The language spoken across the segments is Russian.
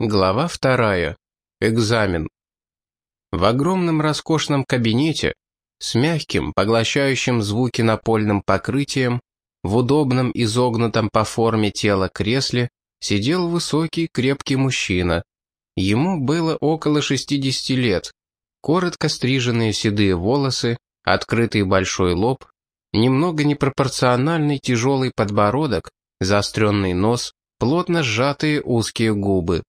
Глава вторая. Экзамен. В огромном роскошном кабинете, с мягким, поглощающим звуки напольным покрытием, в удобном изогнутом по форме тела кресле, сидел высокий, крепкий мужчина. Ему было около 60 лет. Коротко стриженные седые волосы, открытый большой лоб, немного непропорциональный тяжелый подбородок, заостренный нос, плотно сжатые узкие губы.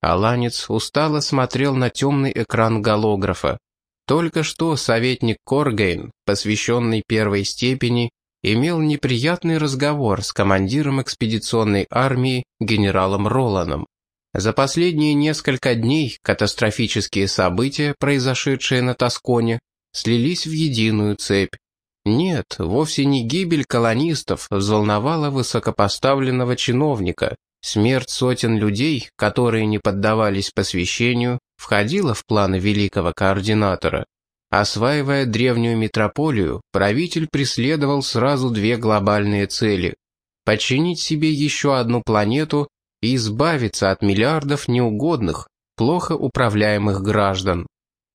Аланец устало смотрел на темный экран голографа. Только что советник Коргейн, посвященный первой степени, имел неприятный разговор с командиром экспедиционной армии генералом Роланом. За последние несколько дней катастрофические события, произошедшие на Тосконе, слились в единую цепь. Нет, вовсе не гибель колонистов взволновала высокопоставленного чиновника, Смерть сотен людей, которые не поддавались посвящению, входила в планы великого координатора. Осваивая древнюю метрополию, правитель преследовал сразу две глобальные цели – подчинить себе еще одну планету и избавиться от миллиардов неугодных, плохо управляемых граждан.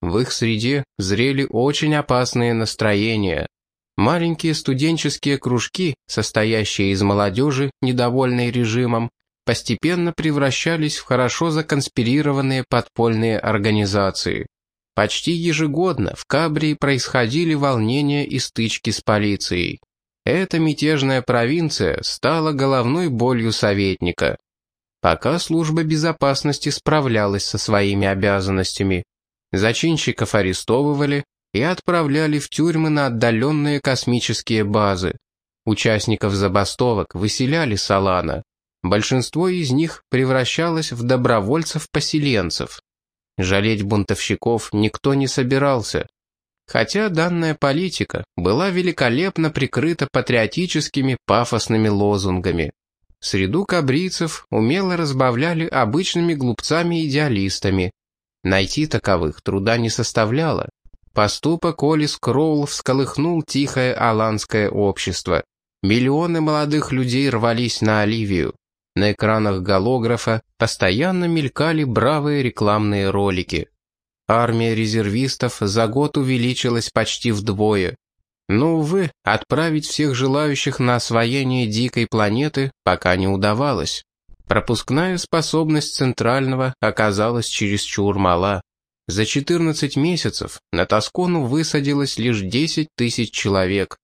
В их среде зрели очень опасные настроения. Маленькие студенческие кружки, состоящие из молодежи, недовольной режимом, постепенно превращались в хорошо законспирированные подпольные организации. Почти ежегодно в Кабрии происходили волнения и стычки с полицией. Эта мятежная провинция стала головной болью советника. Пока служба безопасности справлялась со своими обязанностями, зачинщиков арестовывали и отправляли в тюрьмы на отдаленные космические базы. Участников забастовок выселяли Салана. Большинство из них превращалось в добровольцев-поселенцев. Жалеть бунтовщиков никто не собирался. Хотя данная политика была великолепно прикрыта патриотическими пафосными лозунгами. Среду кабрийцев умело разбавляли обычными глупцами-идеалистами. Найти таковых труда не составляло. Поступок Олис Кроул всколыхнул тихое аланское общество. Миллионы молодых людей рвались на Оливию. На экранах голографа постоянно мелькали бравые рекламные ролики. Армия резервистов за год увеличилась почти вдвое. Но, увы, отправить всех желающих на освоение дикой планеты пока не удавалось. Пропускная способность Центрального оказалась чересчур мала. За 14 месяцев на Тоскону высадилось лишь 10 тысяч человек.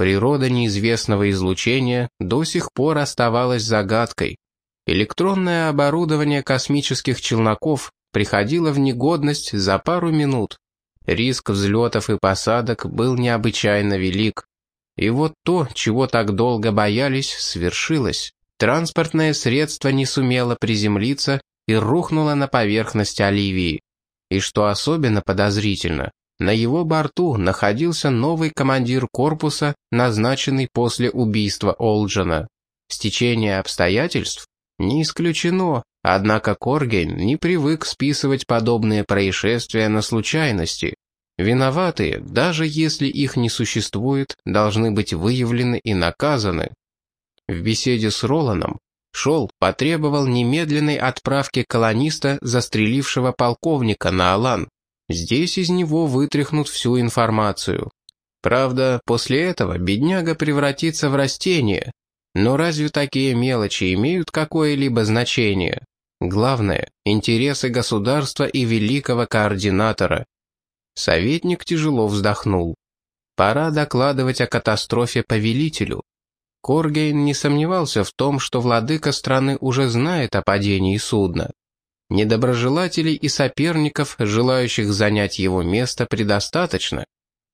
Природа неизвестного излучения до сих пор оставалась загадкой. Электронное оборудование космических челноков приходило в негодность за пару минут. Риск взлетов и посадок был необычайно велик. И вот то, чего так долго боялись, свершилось. Транспортное средство не сумело приземлиться и рухнуло на поверхность Оливии. И что особенно подозрительно, на его борту находился новый командир корпуса, назначенный после убийства Олджана. Стечение обстоятельств? Не исключено, однако Коргейн не привык списывать подобные происшествия на случайности. Виноватые, даже если их не существует, должны быть выявлены и наказаны. В беседе с Роланом Шел потребовал немедленной отправки колониста, застрелившего полковника на Алан. Здесь из него вытряхнут всю информацию. Правда, после этого бедняга превратится в растение. Но разве такие мелочи имеют какое-либо значение? Главное – интересы государства и великого координатора. Советник тяжело вздохнул. Пора докладывать о катастрофе повелителю. Коргейн не сомневался в том, что владыка страны уже знает о падении судна. Недоброжелателей и соперников, желающих занять его место, предостаточно.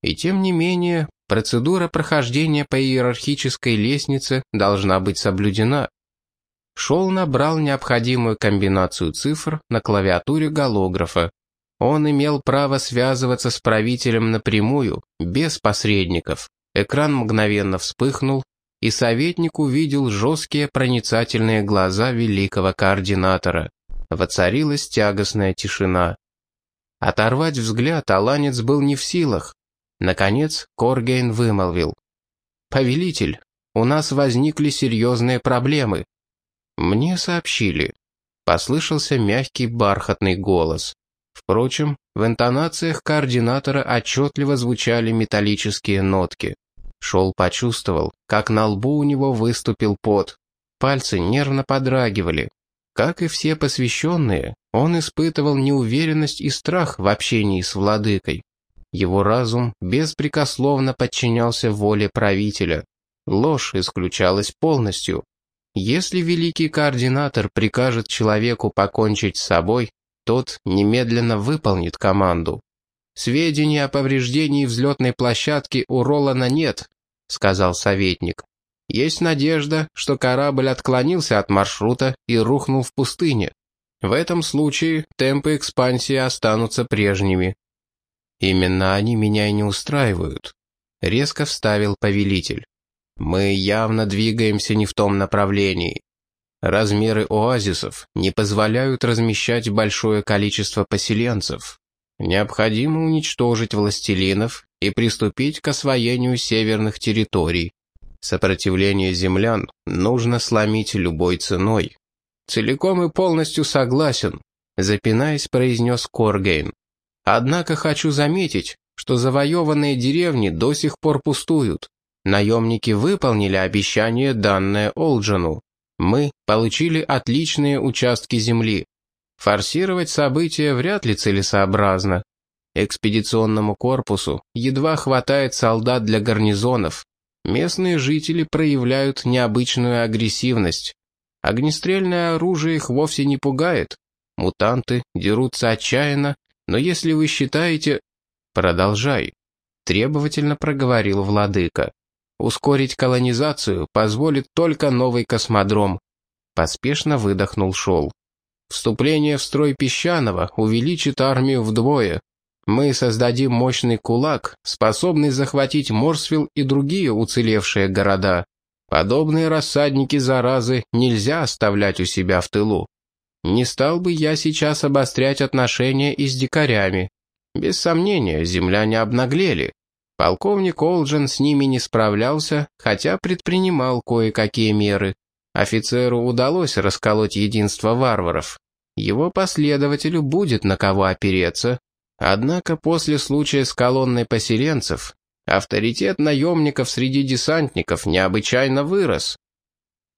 И тем не менее, процедура прохождения по иерархической лестнице должна быть соблюдена. Шел набрал необходимую комбинацию цифр на клавиатуре голографа. Он имел право связываться с правителем напрямую, без посредников. Экран мгновенно вспыхнул, и советник увидел жесткие проницательные глаза великого координатора. Воцарилась тягостная тишина. Оторвать взгляд Аланец был не в силах. Наконец Коргейн вымолвил. «Повелитель, у нас возникли серьезные проблемы. Мне сообщили. послышался мягкий бархатный голос. Впрочем, в интонациях координатора отчетливо звучали металлические нотки. Шел почувствовал, как на лбу у него выступил пот. Пальцы нервно подрагивали. Как и все посвященные, он испытывал неуверенность и страх в общении с владыкой. Его разум беспрекословно подчинялся воле правителя. Ложь исключалась полностью. Если великий координатор прикажет человеку покончить с собой, тот немедленно выполнит команду. «Сведений о повреждении взлетной площадки у Ролана нет», — сказал советник. «Есть надежда, что корабль отклонился от маршрута и рухнул в пустыне. В этом случае темпы экспансии останутся прежними». «Именно они меня и не устраивают», — резко вставил повелитель. Мы явно двигаемся не в том направлении. Размеры оазисов не позволяют размещать большое количество поселенцев. Необходимо уничтожить властелинов и приступить к освоению северных территорий. Сопротивление землян нужно сломить любой ценой. Целиком и полностью согласен, запинаясь, произнес Коргейн. Однако хочу заметить, что завоеванные деревни до сих пор пустуют. Наемники выполнили обещание, данное Олджину. Мы получили отличные участки земли. Форсировать события вряд ли целесообразно. Экспедиционному корпусу едва хватает солдат для гарнизонов. Местные жители проявляют необычную агрессивность. Огнестрельное оружие их вовсе не пугает. Мутанты дерутся отчаянно, но если вы считаете... Продолжай. Требовательно проговорил владыка. Ускорить колонизацию позволит только новый космодром. Поспешно выдохнул Шел. Вступление в строй песчаного увеличит армию вдвое. Мы создадим мощный кулак, способный захватить Морсвилл и другие уцелевшие города. Подобные рассадники заразы нельзя оставлять у себя в тылу. Не стал бы я сейчас обострять отношения и с дикарями. Без сомнения, земляне обнаглели. Полковник Олджен с ними не справлялся, хотя предпринимал кое-какие меры. Офицеру удалось расколоть единство варваров. Его последователю будет на кого опереться. Однако после случая с колонной поселенцев авторитет наемников среди десантников необычайно вырос.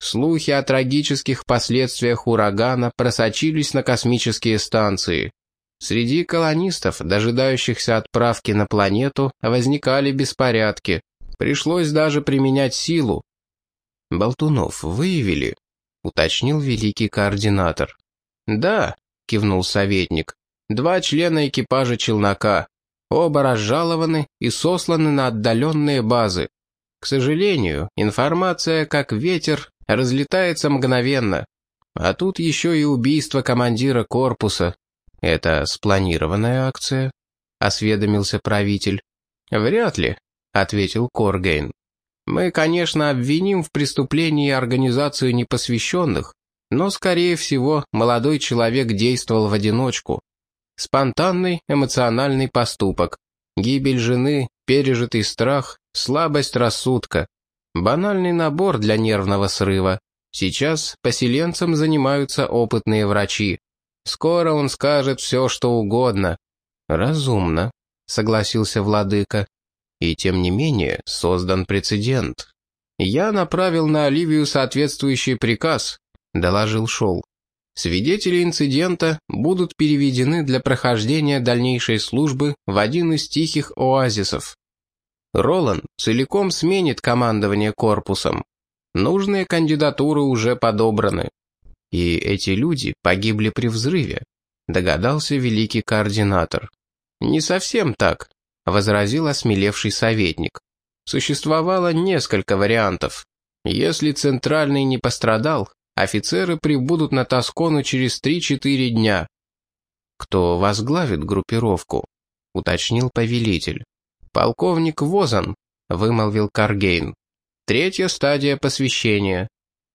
Слухи о трагических последствиях урагана просочились на космические станции. Среди колонистов, дожидающихся отправки на планету, возникали беспорядки. Пришлось даже применять силу. «Болтунов выявили?» — уточнил великий координатор. «Да», — кивнул советник. «Два члена экипажа челнока. Оба разжалованы и сосланы на отдаленные базы. К сожалению, информация, как ветер, разлетается мгновенно. А тут еще и убийство командира корпуса, «Это спланированная акция?» — осведомился правитель. «Вряд ли», — ответил Коргейн. «Мы, конечно, обвиним в преступлении организацию непосвященных, но, скорее всего, молодой человек действовал в одиночку. Спонтанный эмоциональный поступок, гибель жены, пережитый страх, слабость рассудка. Банальный набор для нервного срыва. Сейчас поселенцам занимаются опытные врачи. Скоро он скажет все, что угодно». «Разумно», — согласился владыка. «И тем не менее создан прецедент. Я направил на Оливию соответствующий приказ», — доложил Шол. «Свидетели инцидента будут переведены для прохождения дальнейшей службы в один из тихих оазисов. Ролан целиком сменит командование корпусом. Нужные кандидатуры уже подобраны. И эти люди погибли при взрыве, догадался великий координатор. Не совсем так, возразил осмелевший советник. Существовало несколько вариантов. Если центральный не пострадал, офицеры прибудут на Тоскону через 3-4 дня. Кто возглавит группировку? уточнил повелитель. Полковник Возан, вымолвил Каргейн. Третья стадия посвящения.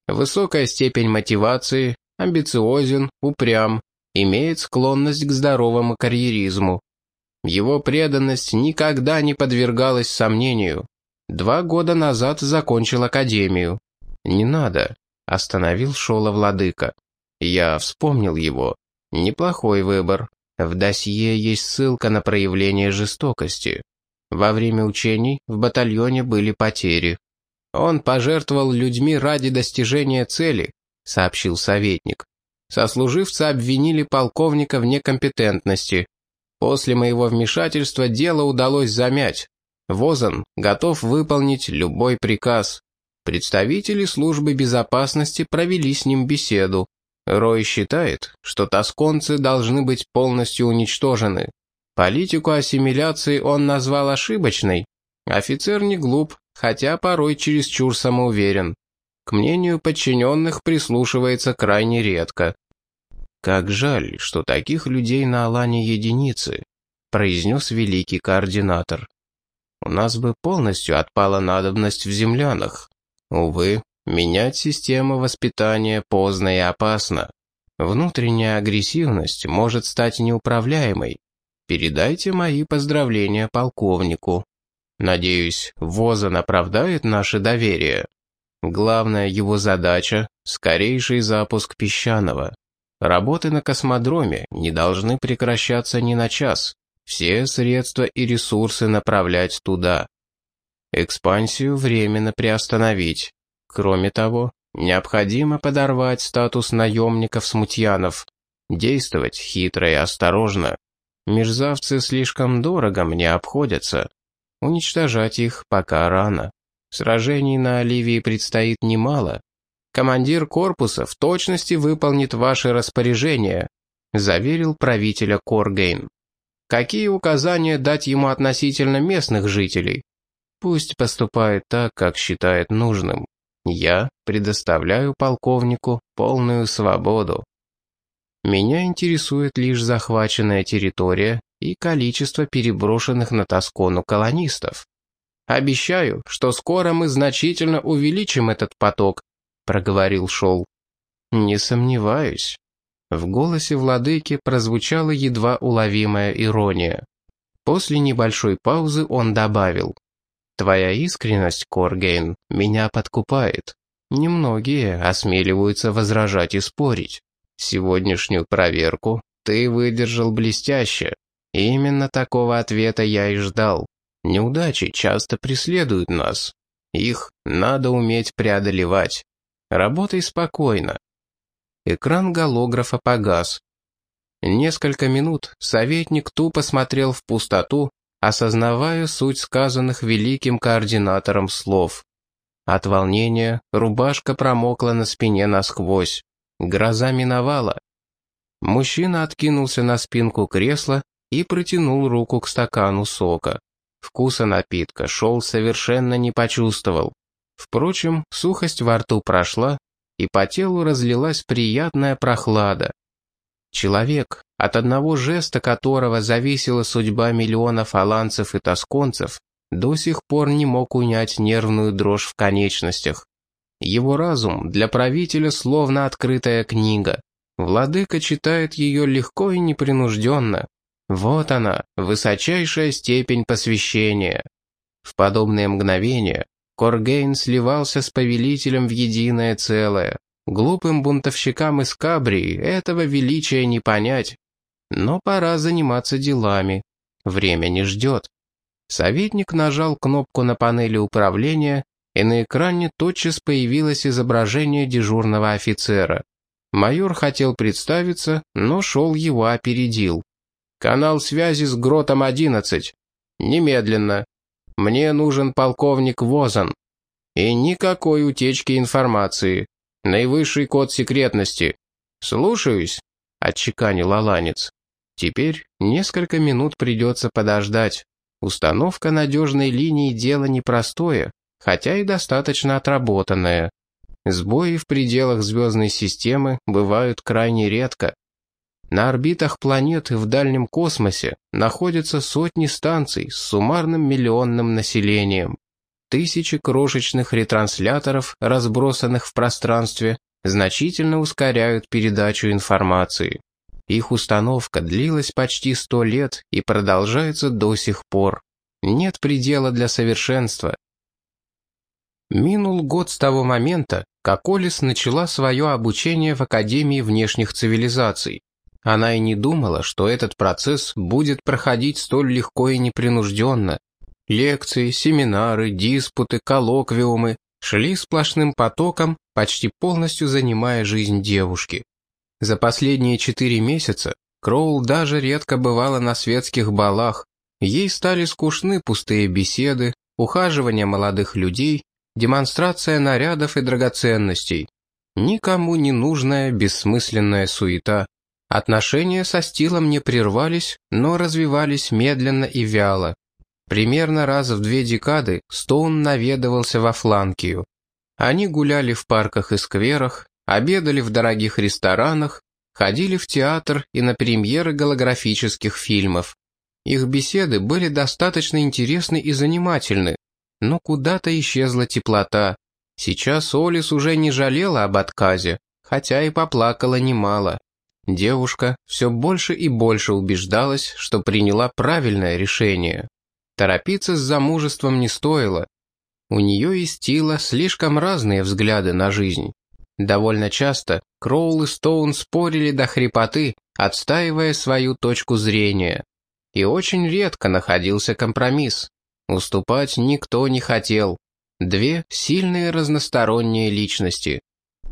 Высокая степень мотивации, амбициозен, упрям, имеет склонность к здоровому карьеризму. Его преданность никогда не подвергалась сомнению. Два года назад закончил академию. «Не надо», — остановил Шола владыка. Я вспомнил его. Неплохой выбор. В досье есть ссылка на проявление жестокости. Во время учений в батальоне были потери. Он пожертвовал людьми ради достижения цели, сообщил советник. Сослуживцы обвинили полковника в некомпетентности. После моего вмешательства дело удалось замять. Возан готов выполнить любой приказ. Представители службы безопасности провели с ним беседу. Рой считает, что тосконцы должны быть полностью уничтожены. Политику ассимиляции он назвал ошибочной. Офицер не глуп, хотя порой чересчур самоуверен. К мнению подчиненных прислушивается крайне редко. «Как жаль, что таких людей на Алане единицы», — произнес великий координатор. «У нас бы полностью отпала надобность в землянах. Увы, Менять систему воспитания поздно и опасно. Внутренняя агрессивность может стать неуправляемой. Передайте мои поздравления полковнику. Надеюсь, Возан оправдает наше доверие. Главная его задача — скорейший запуск песчаного. Работы на космодроме не должны прекращаться ни на час. Все средства и ресурсы направлять туда. Экспансию временно приостановить. Кроме того, необходимо подорвать статус наемников-смутьянов, действовать хитро и осторожно. Мерзавцы слишком дорого мне обходятся. Уничтожать их пока рано. Сражений на Оливии предстоит немало. Командир корпуса в точности выполнит ваши распоряжения, заверил правителя Коргейн. Какие указания дать ему относительно местных жителей? Пусть поступает так, как считает нужным. Я предоставляю полковнику полную свободу. Меня интересует лишь захваченная территория и количество переброшенных на Тоскону колонистов. Обещаю, что скоро мы значительно увеличим этот поток, проговорил Шол. Не сомневаюсь. В голосе владыки прозвучала едва уловимая ирония. После небольшой паузы он добавил. Твоя искренность, Коргейн, меня подкупает. Немногие осмеливаются возражать и спорить. Сегодняшнюю проверку ты выдержал блестяще. Именно такого ответа я и ждал. Неудачи часто преследуют нас. Их надо уметь преодолевать. Работай спокойно. Экран голографа погас. Несколько минут советник тупо смотрел в пустоту, осознавая суть сказанных великим координатором слов. От волнения рубашка промокла на спине насквозь. Гроза миновала. Мужчина откинулся на спинку кресла и протянул руку к стакану сока. Вкуса напитка шел совершенно не почувствовал. Впрочем, сухость во рту прошла, и по телу разлилась приятная прохлада. Человек, от одного жеста которого зависела судьба миллионов аланцев и тосконцев, до сих пор не мог унять нервную дрожь в конечностях. Его разум для правителя словно открытая книга. Владыка читает ее легко и непринужденно. Вот она, высочайшая степень посвящения. В подобные мгновения Коргейн сливался с повелителем в единое целое. Глупым бунтовщикам из Кабрии этого величия не понять. Но пора заниматься делами. Время не ждет. Советник нажал кнопку на панели управления, и на экране тотчас появилось изображение дежурного офицера. Майор хотел представиться, но шел его опередил. «Канал связи с Гротом-11. Немедленно. Мне нужен полковник Возан. И никакой утечки информации. Наивысший код секретности. Слушаюсь, отчеканил Аланец. Теперь несколько минут придется подождать. Установка надежной линии дело непростое, хотя и достаточно отработанное. Сбои в пределах звездной системы бывают крайне редко. На орбитах планет и в дальнем космосе находятся сотни станций с суммарным миллионным населением. Тысячи крошечных ретрансляторов, разбросанных в пространстве, значительно ускоряют передачу информации. Их установка длилась почти сто лет и продолжается до сих пор. Нет предела для совершенства. Минул год с того момента, как Олис начала свое обучение в Академии внешних цивилизаций. Она и не думала, что этот процесс будет проходить столь легко и непринужденно. Лекции, семинары, диспуты, коллоквиумы шли сплошным потоком, почти полностью занимая жизнь девушки. За последние четыре месяца Кроул даже редко бывала на светских балах, ей стали скучны пустые беседы, ухаживание молодых людей, демонстрация нарядов и драгоценностей. Никому не нужная бессмысленная суета. Отношения со стилом не прервались, но развивались медленно и вяло. Примерно раз в две декады Стоун наведывался во Фланкию. Они гуляли в парках и скверах, обедали в дорогих ресторанах, ходили в театр и на премьеры голографических фильмов. Их беседы были достаточно интересны и занимательны, но куда-то исчезла теплота. Сейчас Олис уже не жалела об отказе, хотя и поплакала немало. Девушка все больше и больше убеждалась, что приняла правильное решение. Торопиться с замужеством не стоило. У нее и Стила слишком разные взгляды на жизнь. Довольно часто Кроул и Стоун спорили до хрипоты, отстаивая свою точку зрения. И очень редко находился компромисс. Уступать никто не хотел. Две сильные разносторонние личности.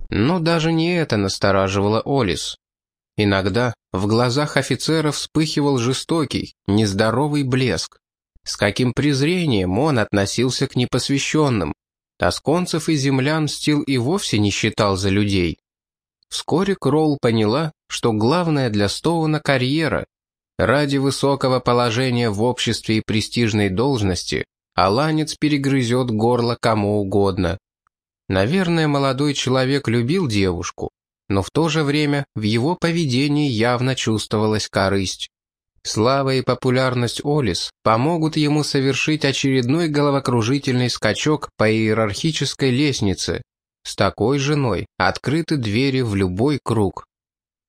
Но даже не это настораживало Олис. Иногда в глазах офицеров вспыхивал жестокий, нездоровый блеск. С каким презрением он относился к непосвященным. Тосконцев и землян Стил и вовсе не считал за людей. Вскоре Кролл поняла, что главное для Стоуна — карьера. Ради высокого положения в обществе и престижной должности Аланец перегрызет горло кому угодно. Наверное, молодой человек любил девушку, но в то же время в его поведении явно чувствовалась корысть. Слава и популярность Олис помогут ему совершить очередной головокружительный скачок по иерархической лестнице. С такой женой открыты двери в любой круг.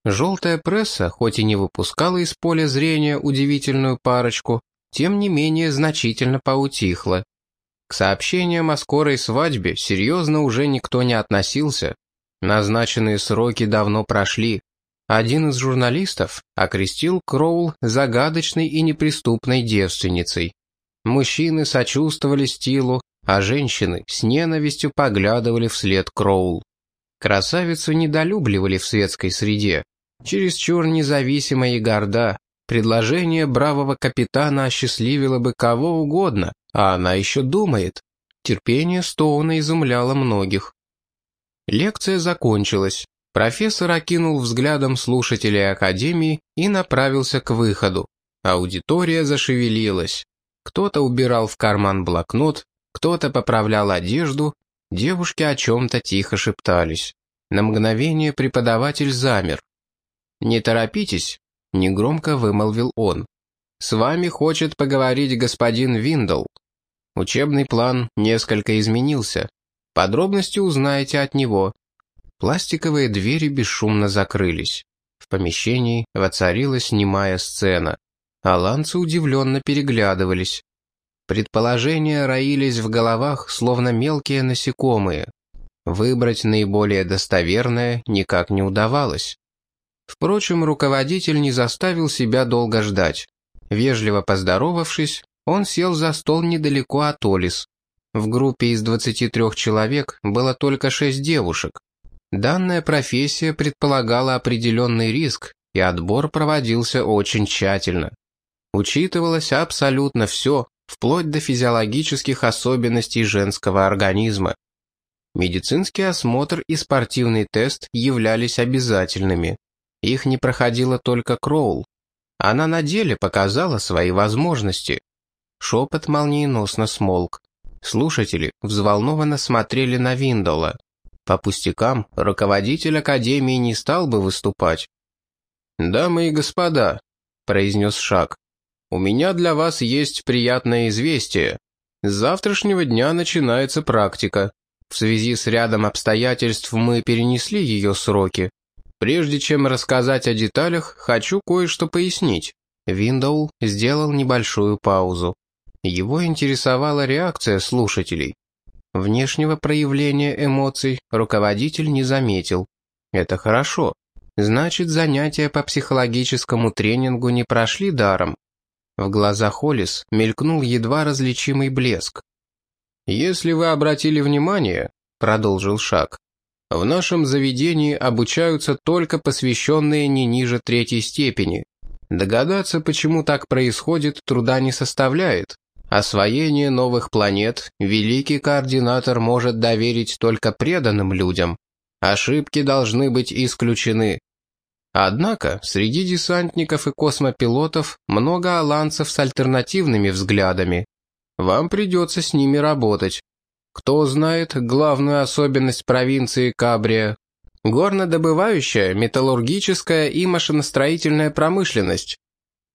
Желтая пресса, хоть и не выпускала из поля зрения удивительную парочку, тем не менее значительно поутихла. К сообщениям о скорой свадьбе серьезно уже никто не относился. Назначенные сроки давно прошли, один из журналистов окрестил Кроул загадочной и неприступной девственницей. Мужчины сочувствовали Стилу, а женщины с ненавистью поглядывали вслед Кроул. Красавицу недолюбливали в светской среде. Чересчур независима и горда. Предложение бравого капитана осчастливило бы кого угодно, а она еще думает. Терпение Стоуна изумляло многих. Лекция закончилась. Профессор окинул взглядом слушателей Академии и направился к выходу. Аудитория зашевелилась. Кто-то убирал в карман блокнот, кто-то поправлял одежду, девушки о чем-то тихо шептались. На мгновение преподаватель замер. «Не торопитесь», — негромко вымолвил он. «С вами хочет поговорить господин Виндл. Учебный план несколько изменился. Подробности узнаете от него. Пластиковые двери бесшумно закрылись. В помещении воцарилась немая сцена. Аланцы удивленно переглядывались. Предположения роились в головах, словно мелкие насекомые. Выбрать наиболее достоверное никак не удавалось. Впрочем, руководитель не заставил себя долго ждать. Вежливо поздоровавшись, он сел за стол недалеко от Олис. В группе из 23 человек было только шесть девушек. Данная профессия предполагала определенный риск, и отбор проводился очень тщательно. Учитывалось абсолютно все, вплоть до физиологических особенностей женского организма. Медицинский осмотр и спортивный тест являлись обязательными. Их не проходила только Кроул. Она на деле показала свои возможности. Шепот молниеносно смолк. Слушатели взволнованно смотрели на Виндола. По пустякам руководитель Академии не стал бы выступать. «Дамы и господа», — произнес Шак, — «у меня для вас есть приятное известие. С завтрашнего дня начинается практика. В связи с рядом обстоятельств мы перенесли ее сроки. Прежде чем рассказать о деталях, хочу кое-что пояснить». Виндоул сделал небольшую паузу. Его интересовала реакция слушателей. Внешнего проявления эмоций руководитель не заметил. Это хорошо. Значит, занятия по психологическому тренингу не прошли даром. В глазах Холлис мелькнул едва различимый блеск. «Если вы обратили внимание», — продолжил Шаг, «в нашем заведении обучаются только посвященные не ниже третьей степени. Догадаться, почему так происходит, труда не составляет. Освоение новых планет великий координатор может доверить только преданным людям. Ошибки должны быть исключены. Однако среди десантников и космопилотов много аланцев с альтернативными взглядами. Вам придется с ними работать. Кто знает главную особенность провинции Кабрия? Горнодобывающая, металлургическая и машиностроительная промышленность.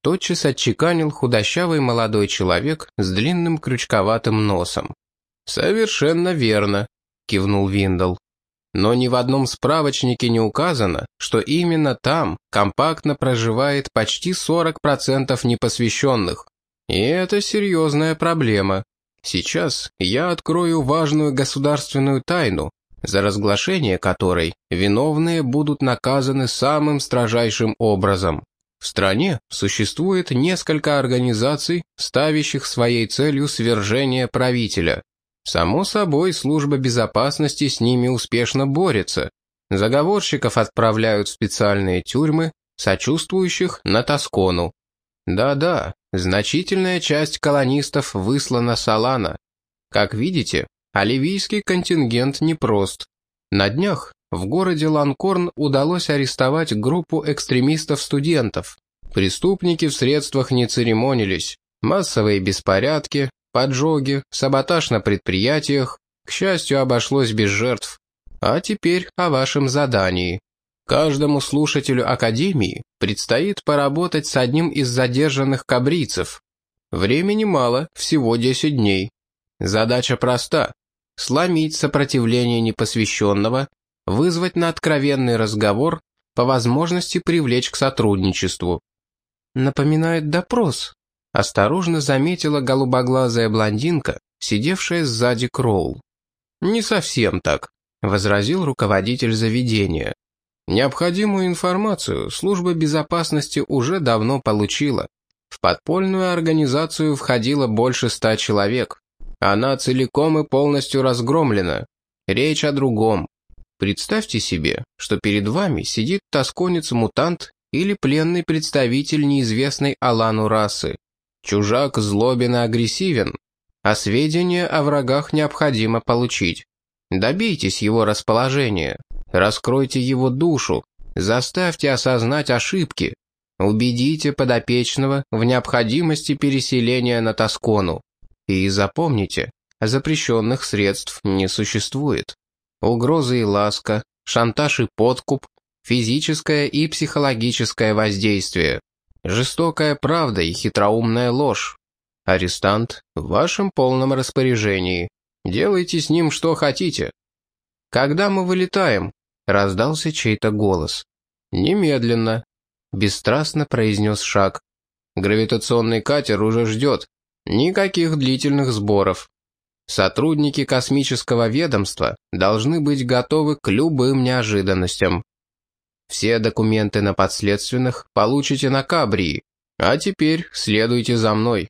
Тотчас отчеканил худощавый молодой человек с длинным крючковатым носом. «Совершенно верно», — кивнул Виндл но ни в одном справочнике не указано, что именно там компактно проживает почти 40% непосвященных. И это серьезная проблема. Сейчас я открою важную государственную тайну, за разглашение которой виновные будут наказаны самым строжайшим образом. В стране существует несколько организаций, ставящих своей целью свержение правителя. Само собой, служба безопасности с ними успешно борется. Заговорщиков отправляют в специальные тюрьмы, сочувствующих на Тоскону. Да-да, значительная часть колонистов выслана с Алана. Как видите, оливийский контингент непрост. На днях в городе Ланкорн удалось арестовать группу экстремистов-студентов. Преступники в средствах не церемонились. Массовые беспорядки, поджоги, саботаж на предприятиях. К счастью, обошлось без жертв. А теперь о вашем задании. Каждому слушателю Академии предстоит поработать с одним из задержанных кабрийцев. Времени мало, всего 10 дней. Задача проста – сломить сопротивление непосвященного, вызвать на откровенный разговор, по возможности привлечь к сотрудничеству. Напоминает допрос, осторожно заметила голубоглазая блондинка, сидевшая сзади Кроул. «Не совсем так», — возразил руководитель заведения. «Необходимую информацию служба безопасности уже давно получила. В подпольную организацию входило больше ста человек. Она целиком и полностью разгромлена. Речь о другом. Представьте себе, что перед вами сидит тосконец-мутант или пленный представитель неизвестной Алану расы. Чужак злобен и агрессивен, а сведения о врагах необходимо получить. Добейтесь его расположения, раскройте его душу, заставьте осознать ошибки, убедите подопечного в необходимости переселения на Тоскону. И запомните, запрещенных средств не существует. Угрозы и ласка, шантаж и подкуп, физическое и психологическое воздействие. Жестокая правда и хитроумная ложь. Арестант в вашем полном распоряжении. Делайте с ним что хотите. Когда мы вылетаем? Раздался чей-то голос. Немедленно. Бесстрастно произнес шаг. Гравитационный катер уже ждет. Никаких длительных сборов. Сотрудники космического ведомства должны быть готовы к любым неожиданностям. Все документы на подследственных получите на Кабрии. А теперь следуйте за мной.